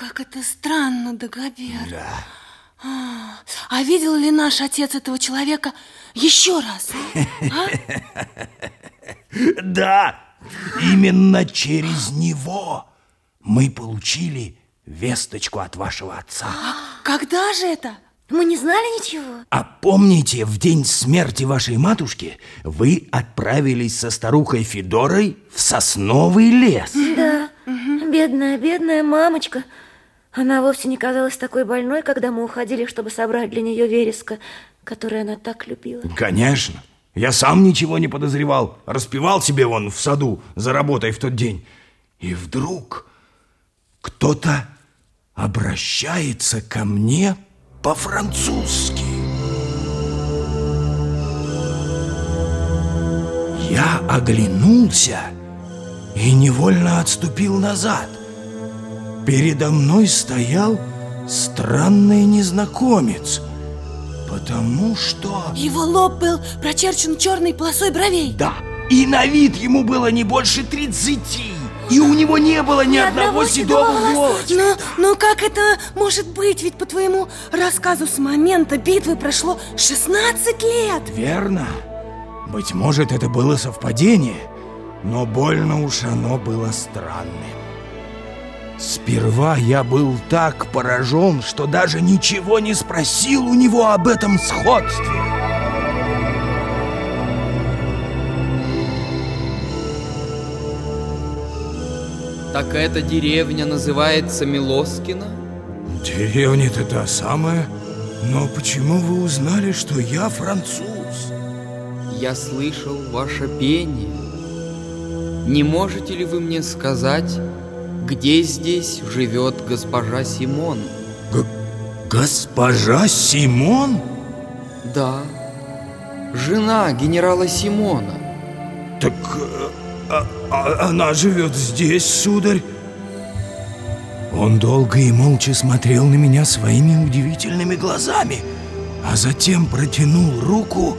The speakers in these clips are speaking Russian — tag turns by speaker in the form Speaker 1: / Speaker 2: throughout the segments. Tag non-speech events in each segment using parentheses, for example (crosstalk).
Speaker 1: Как это странно, Дагобер.
Speaker 2: Да.
Speaker 1: А, а видел ли наш отец этого человека еще раз? А? (laughs)
Speaker 2: Да, именно через него мы получили весточку от вашего отца.
Speaker 1: А когда же это?
Speaker 3: Мы не знали ничего.
Speaker 2: А помните, в день смерти вашей матушки вы отправились со старухой Федорой в сосновый лес?
Speaker 3: Да, бедная, бедная мамочка. Она вовсе не казалась такой больной, когда мы уходили, чтобы собрать для нее вереска, который она так любила.
Speaker 2: Конечно. Я сам ничего не подозревал. Распевал себе вон в саду за работой в тот день. И вдруг кто-то обращается ко мне по-французски. Я оглянулся и невольно отступил назад. Передо мной стоял странный незнакомец, потому что...
Speaker 1: Его лоб был прочерчен черной полосой бровей.
Speaker 2: Да, и на вид ему было не больше тридцати. И у него не было ни, ни одного, одного седого волоса.
Speaker 1: Но, но как это может быть? Ведь по твоему рассказу с момента битвы прошло 16 лет.
Speaker 2: Верно. Быть может, это было совпадение, но больно уж оно было странным. Сперва я был так поражен, что даже ничего не спросил у него об этом сходстве.
Speaker 4: Так эта деревня называется Милоскина?
Speaker 2: Деревня-то та самая. Но почему вы узнали, что я француз?
Speaker 4: Я слышал ваше пение. Не можете ли вы мне сказать, где здесь живет госпожа Симон?
Speaker 2: Г госпожа Симон?
Speaker 4: Да, жена генерала Симона.
Speaker 2: Так а, а, она живет здесь, сударь. Он долго и молча смотрел на меня своими удивительными глазами, а затем протянул руку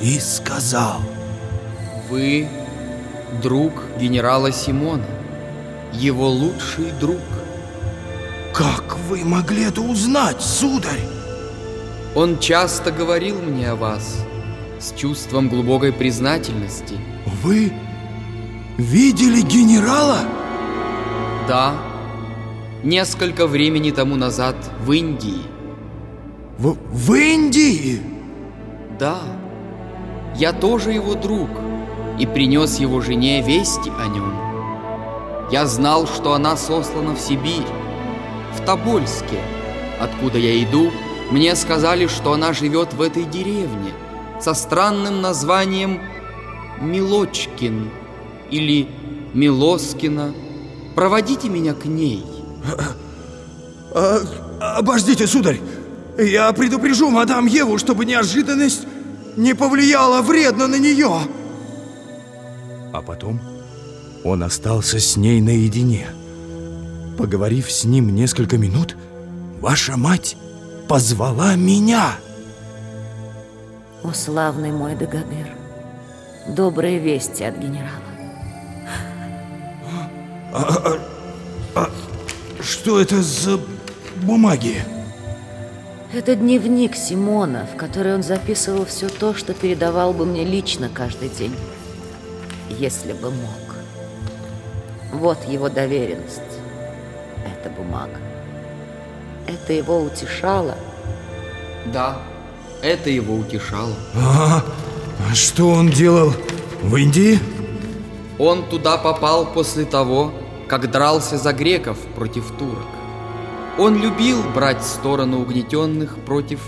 Speaker 2: и сказал
Speaker 4: Вы друг генерала Симона, его лучший друг
Speaker 2: Как вы могли это узнать, сударь?
Speaker 4: Он часто говорил мне о вас с чувством глубокой признательности
Speaker 2: Вы видели генерала?
Speaker 4: Да, несколько времени тому назад в Индии
Speaker 2: В, в Индии?
Speaker 4: Да, я тоже его друг и принес его жене вести о нем. Я знал, что она сослана в Сибирь, в Тобольске. Откуда я иду, мне сказали, что она живет в этой деревне со странным названием Милочкин или Милоскина. Проводите меня к ней.
Speaker 2: А, обождите, сударь. Я предупрежу мадам Еву, чтобы неожиданность не повлияла вредно на нее. А потом он остался с ней наедине. Поговорив с ним несколько минут, ваша мать позвала меня.
Speaker 3: О, славный мой Дагобер, добрые вести от генерала.
Speaker 2: А, а, а, что это за бумаги?
Speaker 3: Это дневник Симона, в который он записывал все то, что передавал бы мне лично каждый день, если бы мог. Вот его доверенность. Это бумага. Это его утешало.
Speaker 4: Да, это его утешало.
Speaker 2: А, а что он делал в Индии?
Speaker 4: Он туда попал после того, как дрался за греков против турок. Он любил брать сторону угнетенных против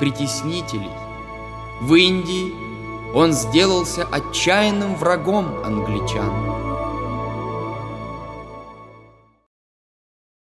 Speaker 4: притеснителей. В Индии он сделался отчаянным врагом англичан.